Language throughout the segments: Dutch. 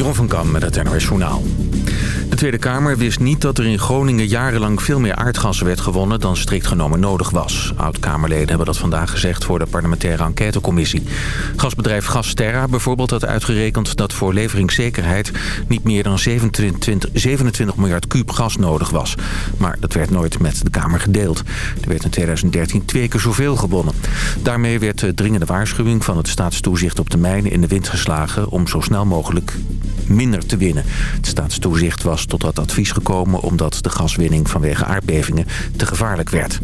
Jeroen van Kam met het NOS Journaal. De Tweede Kamer wist niet dat er in Groningen jarenlang veel meer aardgas werd gewonnen dan strikt genomen nodig was. Oud-Kamerleden hebben dat vandaag gezegd voor de parlementaire enquêtecommissie. Gasbedrijf Gasterra bijvoorbeeld had uitgerekend dat voor leveringszekerheid niet meer dan 27, 27 miljard kuub gas nodig was. Maar dat werd nooit met de Kamer gedeeld. Er werd in 2013 twee keer zoveel gewonnen. Daarmee werd de dringende waarschuwing van het staatstoezicht op de mijnen in de wind geslagen om zo snel mogelijk minder te winnen. Het staatstoezicht was tot dat advies gekomen omdat de gaswinning vanwege aardbevingen te gevaarlijk werd.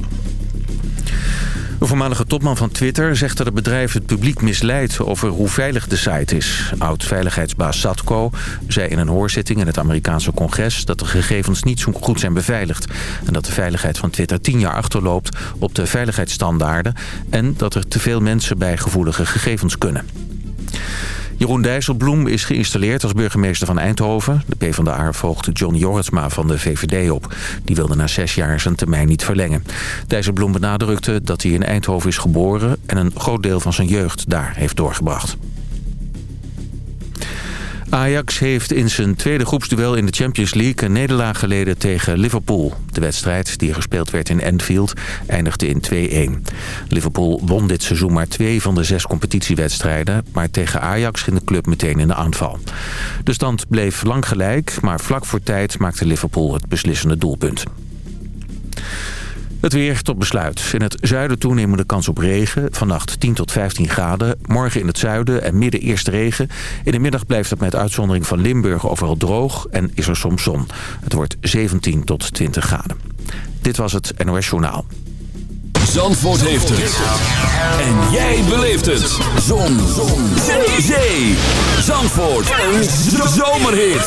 De voormalige topman van Twitter zegt dat het bedrijf het publiek misleidt over hoe veilig de site is. Oud-veiligheidsbaas Satko zei in een hoorzitting in het Amerikaanse congres dat de gegevens niet zo goed zijn beveiligd. En dat de veiligheid van Twitter tien jaar achterloopt op de veiligheidsstandaarden en dat er te veel mensen bij gevoelige gegevens kunnen. Jeroen Dijsselbloem is geïnstalleerd als burgemeester van Eindhoven. De PvdA volgde John Jorritsma van de VVD op. Die wilde na zes jaar zijn termijn niet verlengen. Dijsselbloem benadrukte dat hij in Eindhoven is geboren... en een groot deel van zijn jeugd daar heeft doorgebracht. Ajax heeft in zijn tweede groepsduel in de Champions League... een nederlaag geleden tegen Liverpool. De wedstrijd, die gespeeld werd in Anfield, eindigde in 2-1. Liverpool won dit seizoen maar twee van de zes competitiewedstrijden... maar tegen Ajax ging de club meteen in de aanval. De stand bleef lang gelijk, maar vlak voor tijd maakte Liverpool het beslissende doelpunt. Het weer tot besluit. In het zuiden toenemende kans op regen. Vannacht 10 tot 15 graden. Morgen in het zuiden en midden eerst regen. In de middag blijft het met uitzondering van Limburg overal droog. En is er soms zon. Het wordt 17 tot 20 graden. Dit was het NOS Journaal. Zandvoort heeft het. En jij beleeft het. Zon. zon. Zee. Zandvoort. Een zomerhit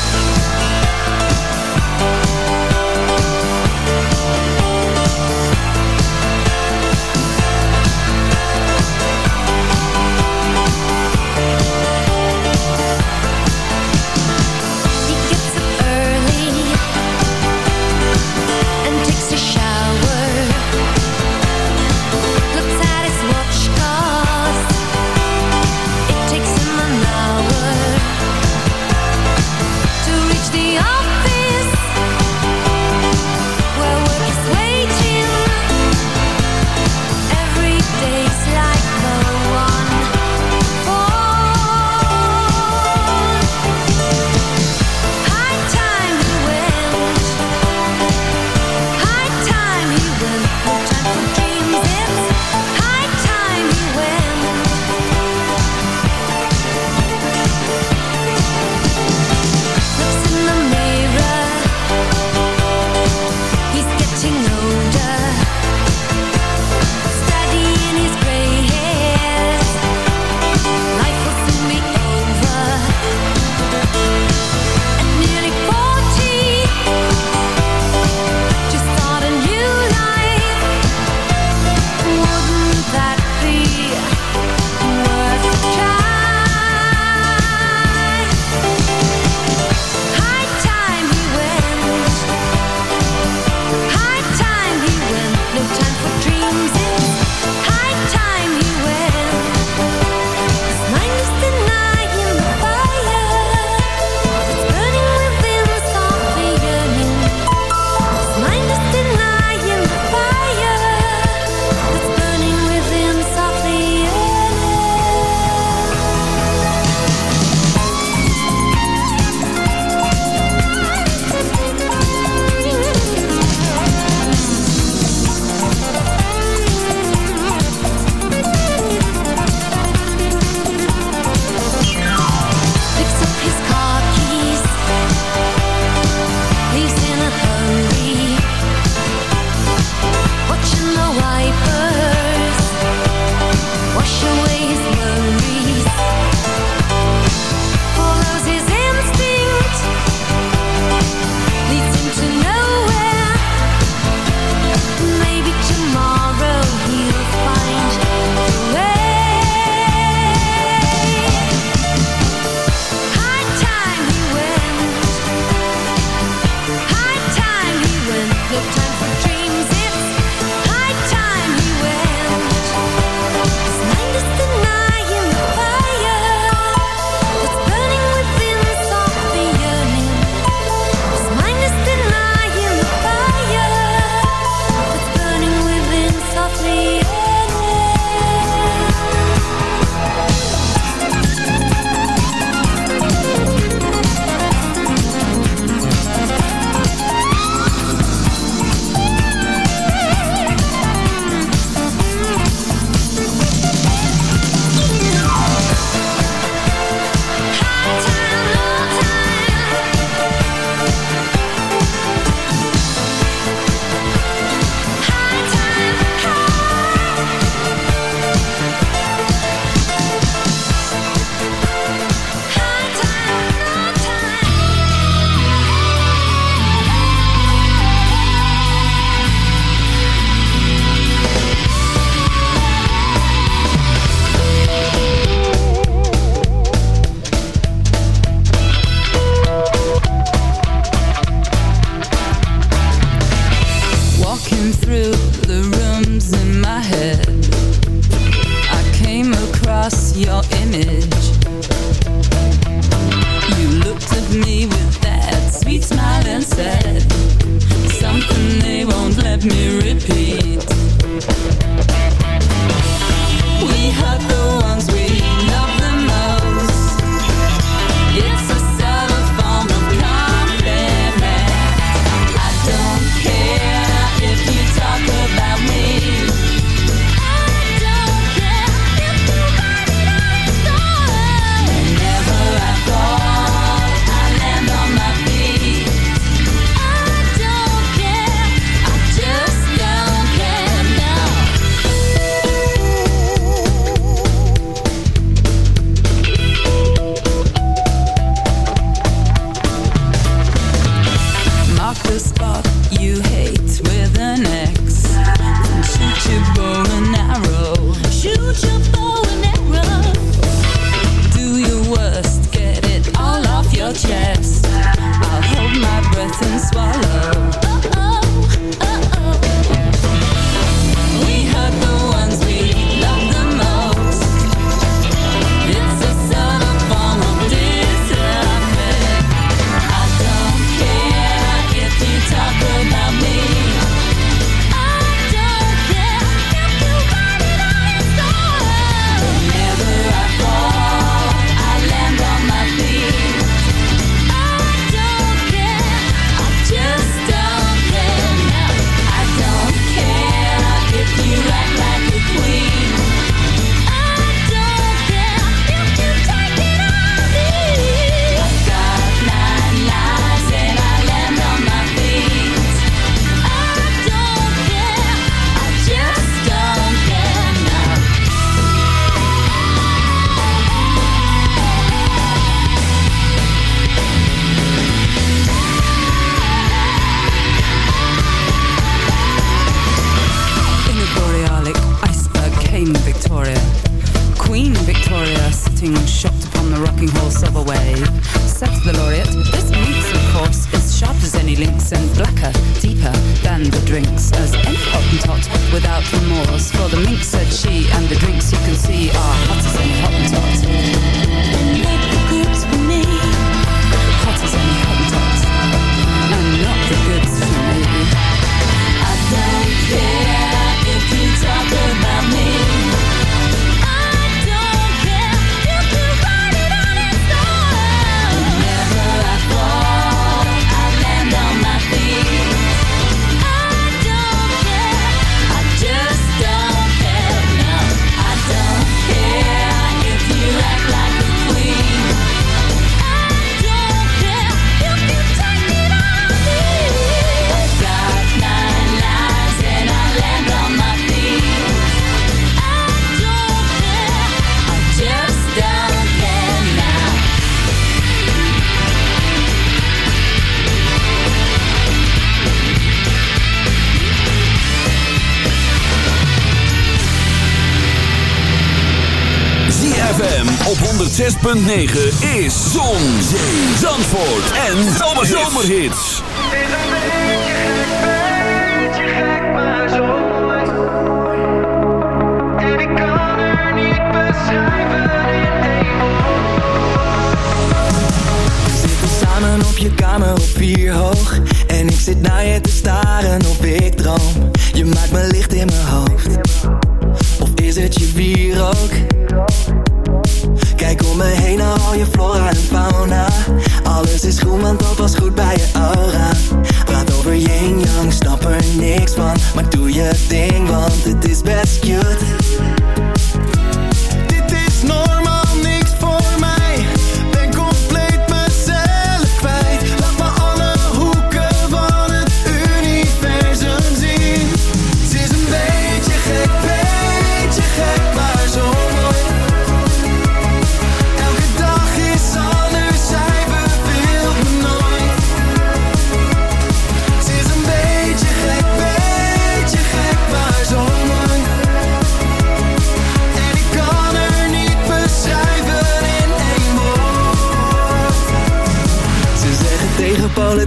comes 106.9 is Zon, Zandvoort en Zomerhits. En ik kan er niet beschrijven in één zitten samen op je kamer op vier hoog. En ik zit naar je te staren of ik droom. Je maakt me licht in mijn hoofd. Of is het je bier ook? Kijk om me heen naar al je flora en fauna. Alles is goed, want dat was goed bij je aura. Praat over yin yang, snap er niks van. Maar doe je ding, want het is best cute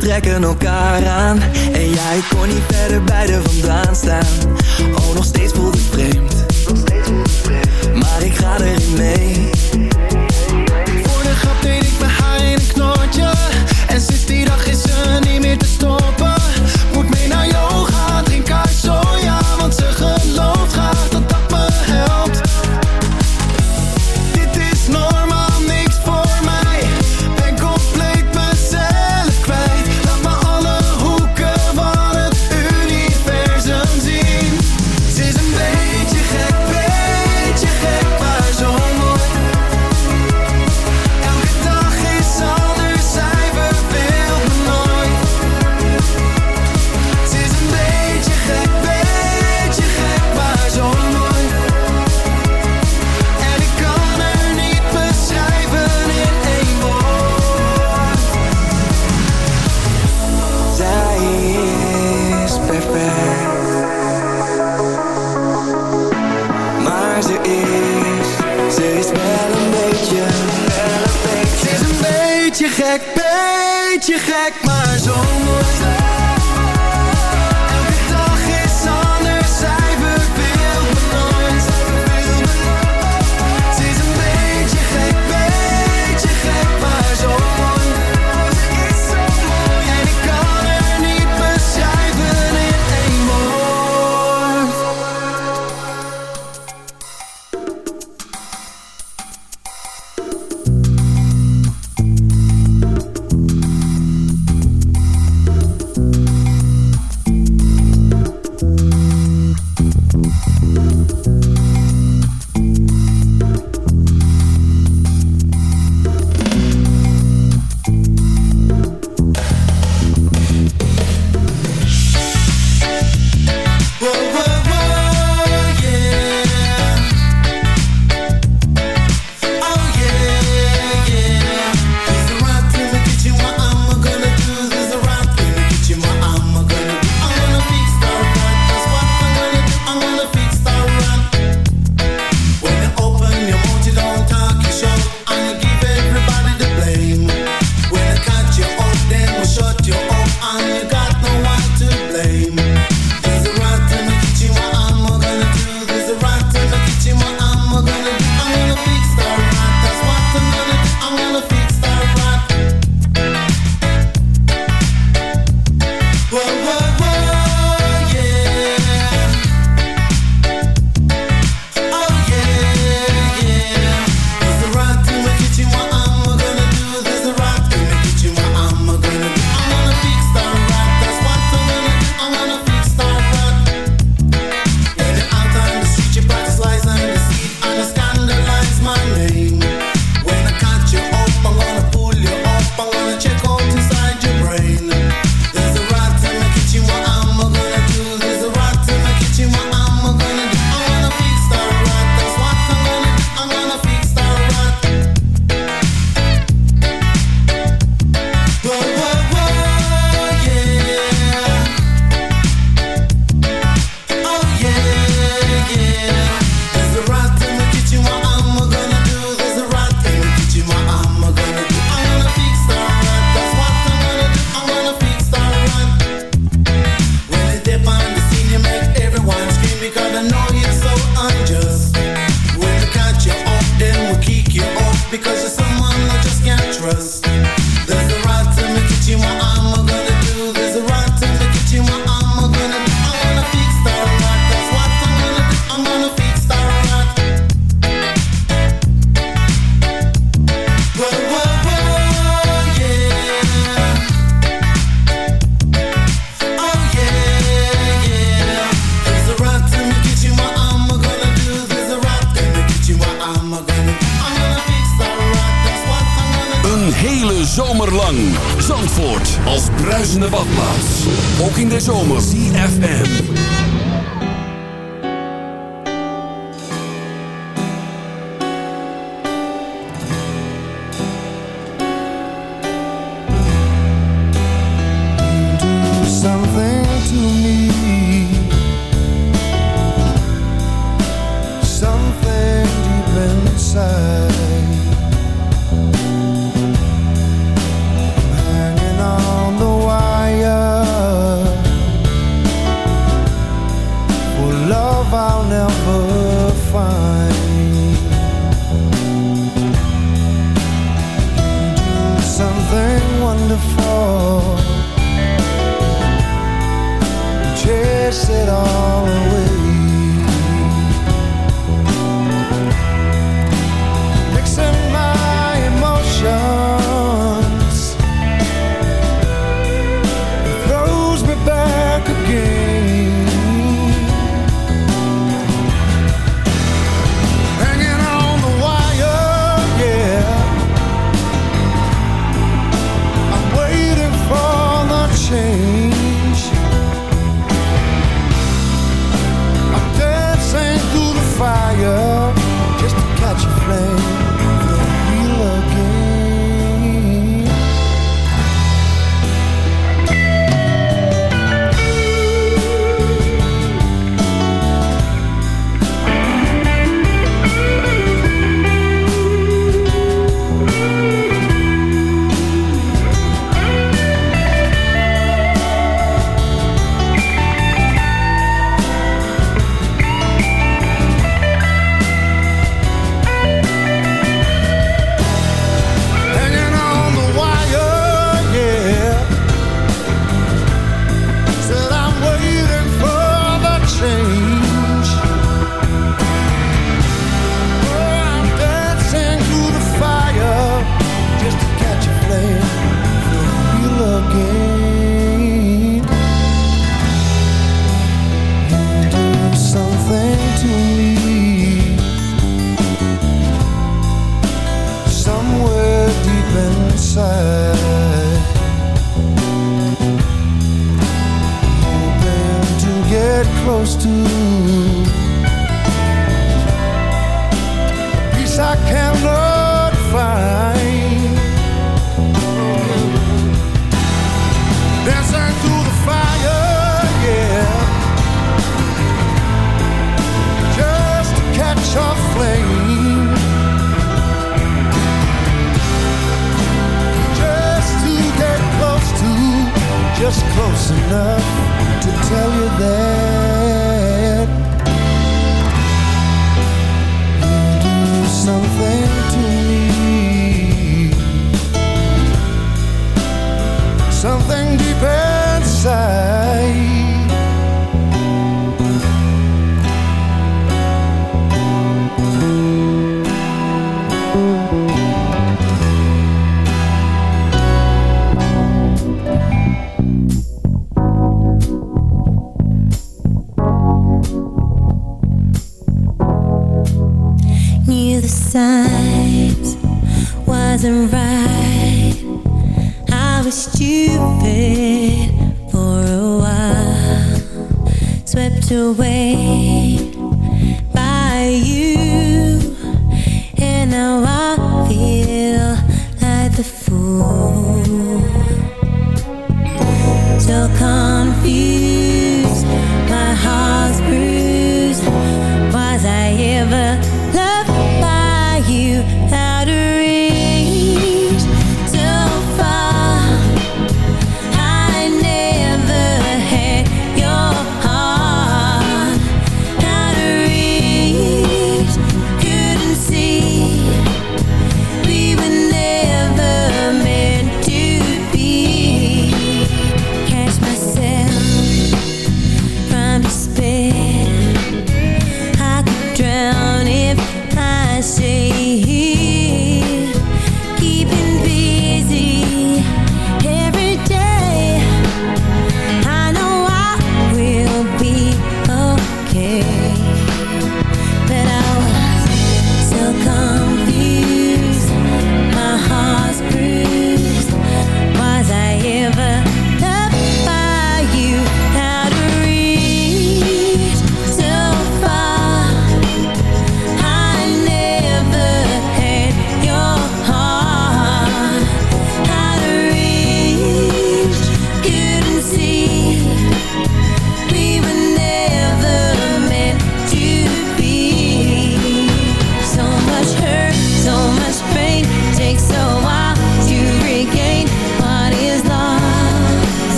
trekken elkaar aan. En jij kon niet verder bij de vandaan staan behind zomer. CFM.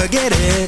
forget it.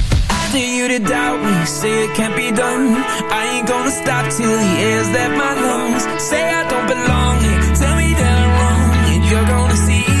after you to doubt me. Say it can't be done. I ain't gonna stop till the air's that my lungs. Say I don't belong here. Tell me that I'm wrong. And you're gonna see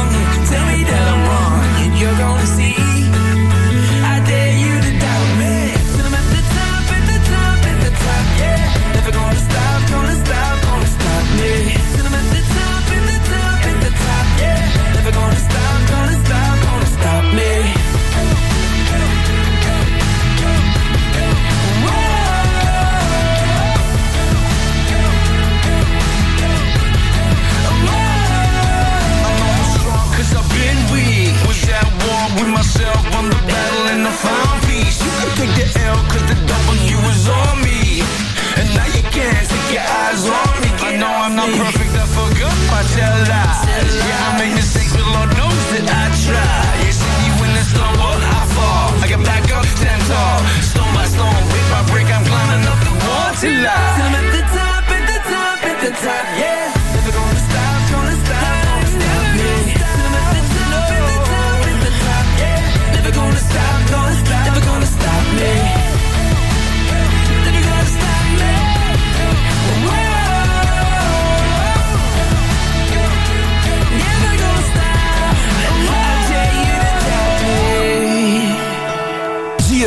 know I'm not perfect, I forgot my tell lies Yeah, I make mistakes, but Lord knows that I try You see me when it's stumble. I fall I get back up, stand tall. Stone by stone, brick by break, I'm climbing up the wall to I I'm at the top, at the top, at the top, yeah.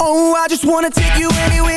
Oh, I just wanna take you anywhere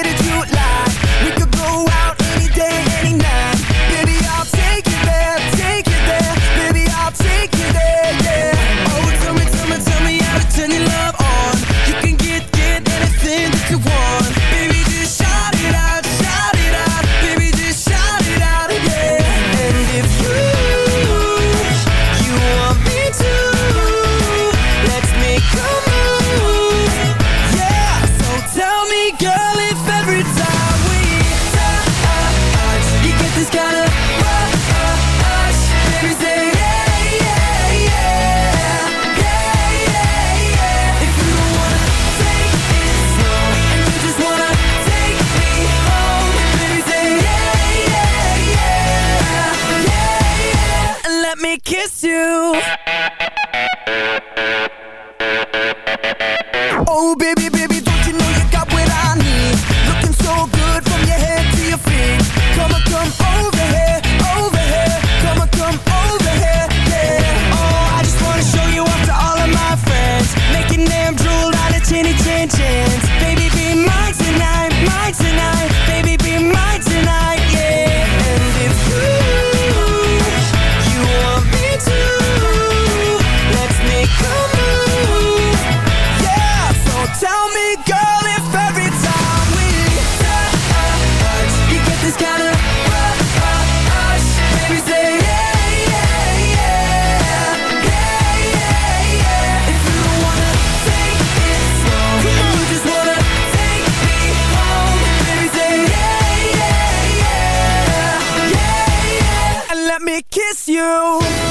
you.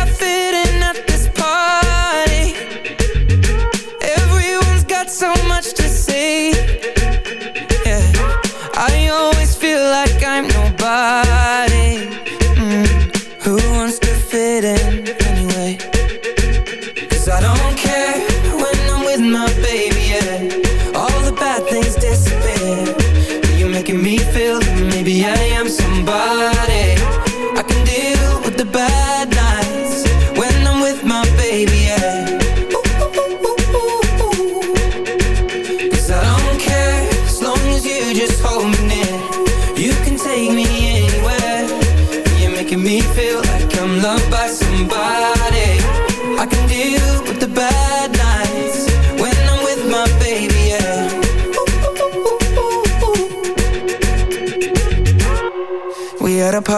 I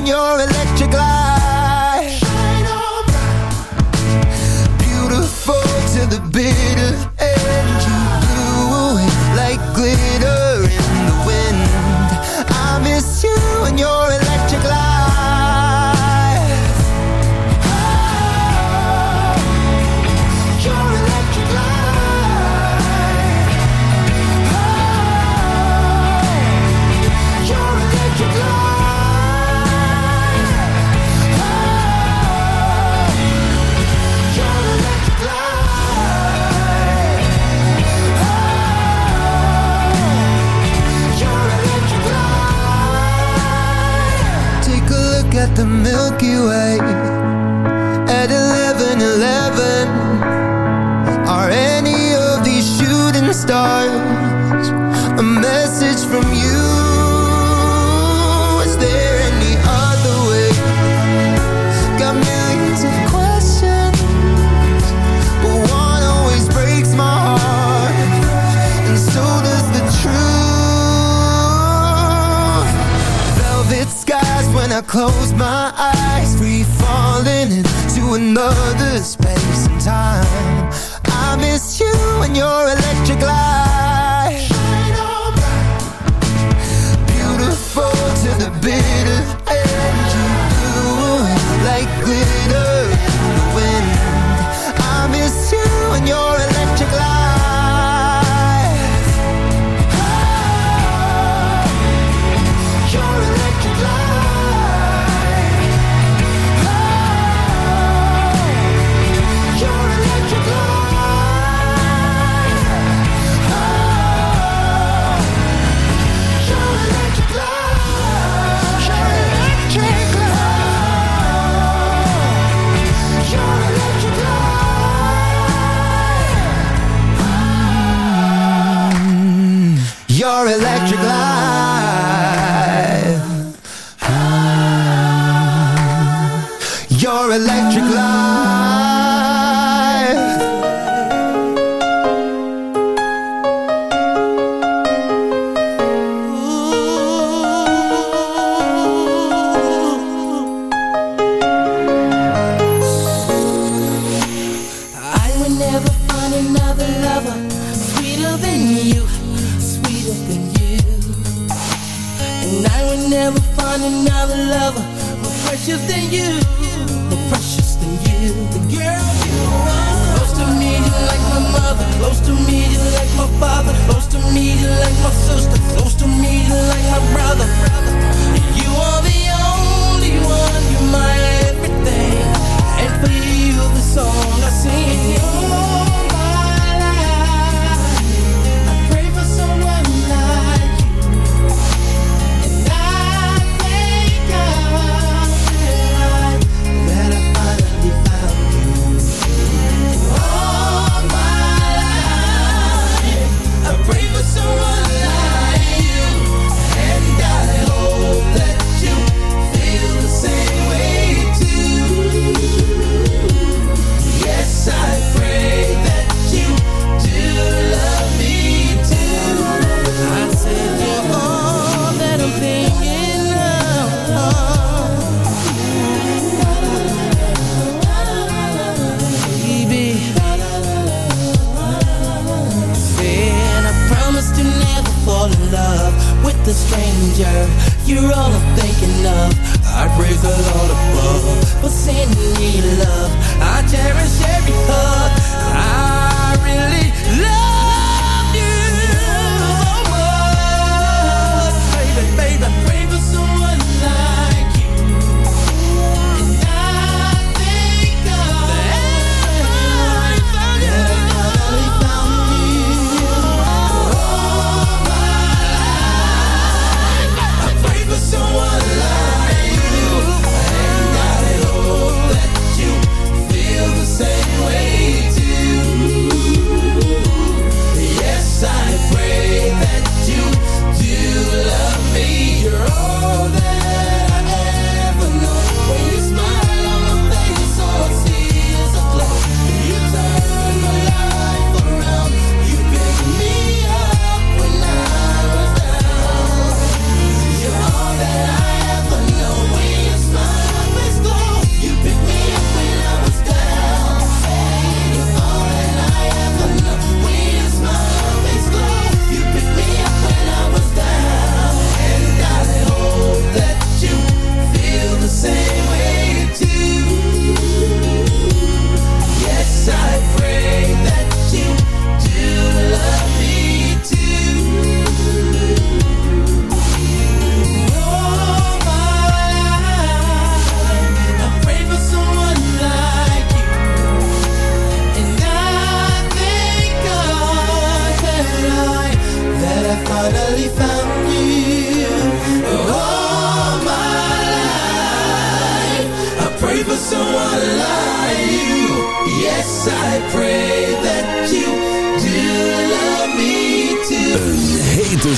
when you're electric.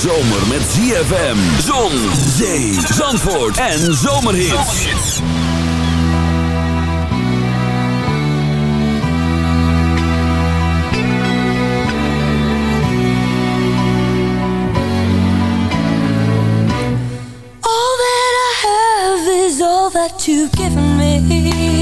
zomer met ZFM. Zon, zee, zandvoort en zomerhit. All that I have is all that you've given me.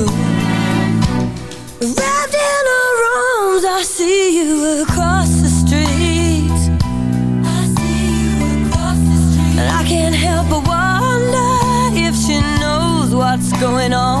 going on.